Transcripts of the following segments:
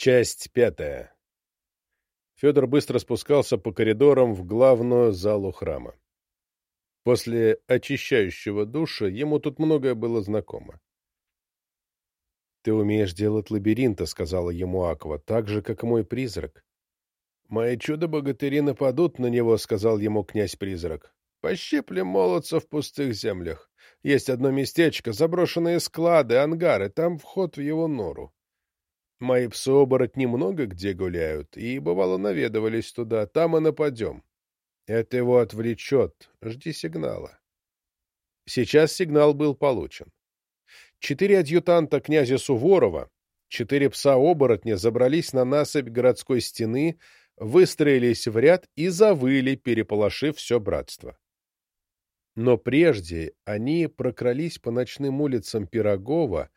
Часть пятая. Федор быстро спускался по коридорам в главную залу храма. После очищающего душа ему тут многое было знакомо. «Ты умеешь делать лабиринты», — сказала ему Аква, — «так же, как мой призрак». «Мои чудо-богатыри нападут на него», — сказал ему князь-призрак. «Пощиплем молодца в пустых землях. Есть одно местечко, заброшенные склады, ангары, там вход в его нору. Мои псы-оборотни много где гуляют, и, бывало, наведывались туда, там и нападем. Это его отвлечет, жди сигнала». Сейчас сигнал был получен. Четыре адъютанта князя Суворова, четыре пса-оборотня забрались на насыпь городской стены, выстроились в ряд и завыли, переполошив все братство. Но прежде они прокрались по ночным улицам Пирогова,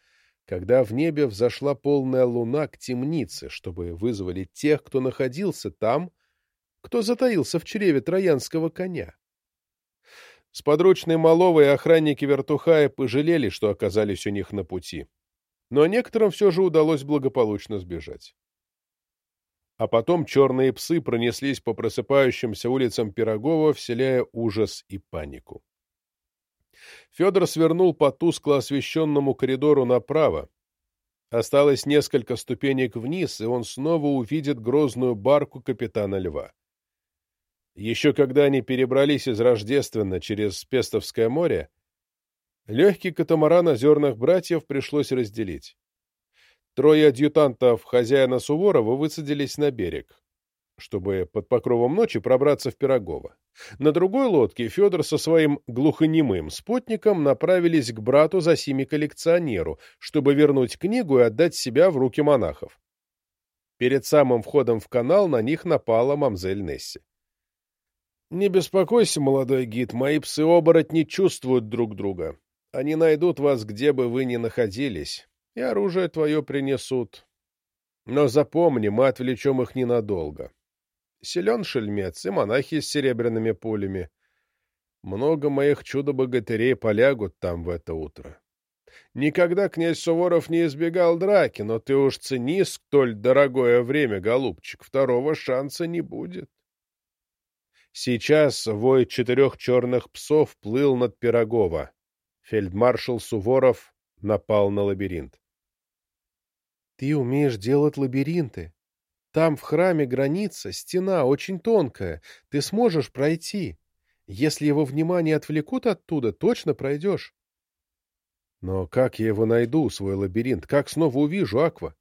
когда в небе взошла полная луна к темнице, чтобы вызвали тех, кто находился там, кто затаился в чреве троянского коня. Сподручные Малова и охранники Вертухая пожалели, что оказались у них на пути. Но некоторым все же удалось благополучно сбежать а потом черные псы пронеслись по просыпающимся улицам Пирогова, вселяя ужас и панику. Федор свернул по тускло освещенному коридору направо. Осталось несколько ступенек вниз, и он снова увидит грозную барку капитана Льва. Еще когда они перебрались из Рождественно через Пестовское море, легкий катамаран озерных братьев пришлось разделить. Трое адъютантов хозяина Суворова высадились на берег, чтобы под покровом ночи пробраться в Пирогово. На другой лодке Федор со своим глухонемым спутником направились к брату Засими-коллекционеру, чтобы вернуть книгу и отдать себя в руки монахов. Перед самым входом в канал на них напала мамзель Несси. «Не беспокойся, молодой гид, мои псы-оборотни чувствуют друг друга. Они найдут вас, где бы вы ни находились и оружие твое принесут. Но запомни, мы отвлечем их ненадолго. Силен шельмец и монахи с серебряными пулями. Много моих чудо-богатырей полягут там в это утро. Никогда князь Суворов не избегал драки, но ты уж цени столь дорогое время, голубчик, второго шанса не будет. Сейчас вой четырех черных псов плыл над Пирогова. Фельдмаршал Суворов напал на лабиринт. Ты умеешь делать лабиринты. Там в храме граница, стена очень тонкая. Ты сможешь пройти. Если его внимание отвлекут оттуда, точно пройдешь. Но как я его найду, свой лабиринт? Как снова увижу, Аква?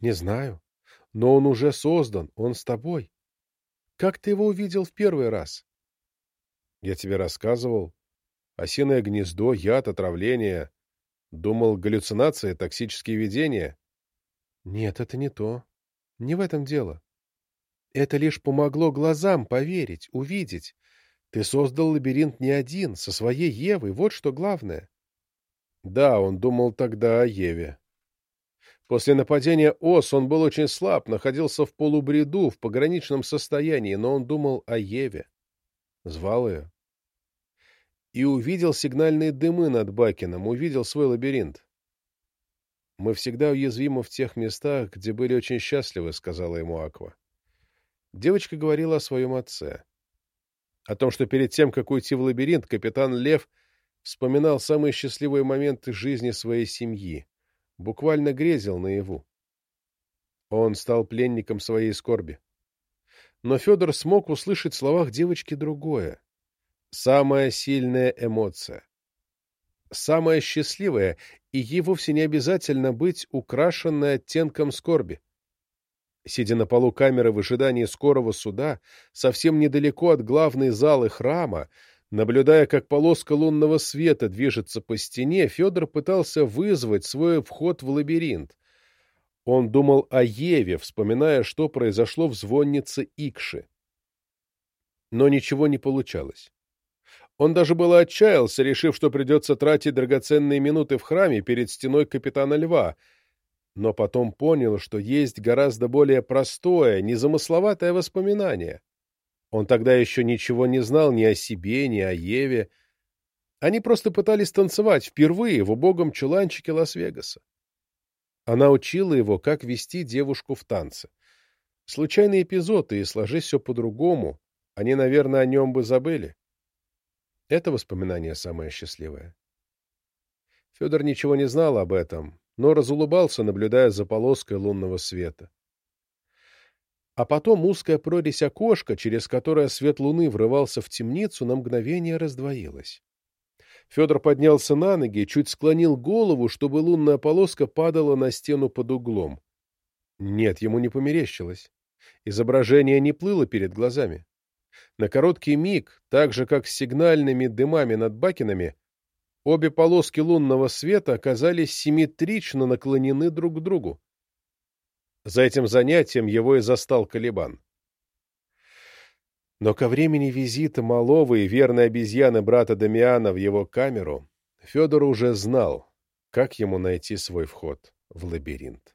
Не знаю. Но он уже создан, он с тобой. Как ты его увидел в первый раз? Я тебе рассказывал. Осиное гнездо, яд, отравление. Думал, галлюцинации, токсические видения. Нет, это не то. Не в этом дело. Это лишь помогло глазам поверить, увидеть. Ты создал лабиринт не один, со своей Евой, вот что главное. Да, он думал тогда о Еве. После нападения ОС он был очень слаб, находился в полубреду, в пограничном состоянии, но он думал о Еве. Звал ее. И увидел сигнальные дымы над Бакином, увидел свой лабиринт. «Мы всегда уязвимы в тех местах, где были очень счастливы», — сказала ему Аква. Девочка говорила о своем отце. О том, что перед тем, как уйти в лабиринт, капитан Лев вспоминал самые счастливые моменты жизни своей семьи, буквально грезил наяву. Он стал пленником своей скорби. Но Федор смог услышать в словах девочки другое. Самая сильная эмоция самое счастливое, и ей вовсе не обязательно быть украшенной оттенком скорби. Сидя на полу камеры в ожидании скорого суда, совсем недалеко от главной залы храма, наблюдая, как полоска лунного света движется по стене, Федор пытался вызвать свой вход в лабиринт. Он думал о Еве, вспоминая, что произошло в звоннице Икши. Но ничего не получалось. Он даже было отчаялся, решив, что придется тратить драгоценные минуты в храме перед стеной капитана Льва, но потом понял, что есть гораздо более простое, незамысловатое воспоминание. Он тогда еще ничего не знал ни о себе, ни о Еве. Они просто пытались танцевать впервые в убогом чуланчике Лас-Вегаса. Она учила его, как вести девушку в танце. Случайный эпизод, и сложись все по-другому, они, наверное, о нем бы забыли. Это воспоминание самое счастливое. Федор ничего не знал об этом, но разулыбался, наблюдая за полоской лунного света. А потом узкая прорезь окошка, через которое свет луны врывался в темницу, на мгновение раздвоилась. Федор поднялся на ноги, чуть склонил голову, чтобы лунная полоска падала на стену под углом. Нет, ему не померещилось. Изображение не плыло перед глазами. На короткий миг, так же, как с сигнальными дымами над Бакинами, обе полоски лунного света оказались симметрично наклонены друг к другу. За этим занятием его и застал Калибан. Но ко времени визита малого и верной обезьяны брата Дамиана в его камеру Федор уже знал, как ему найти свой вход в лабиринт.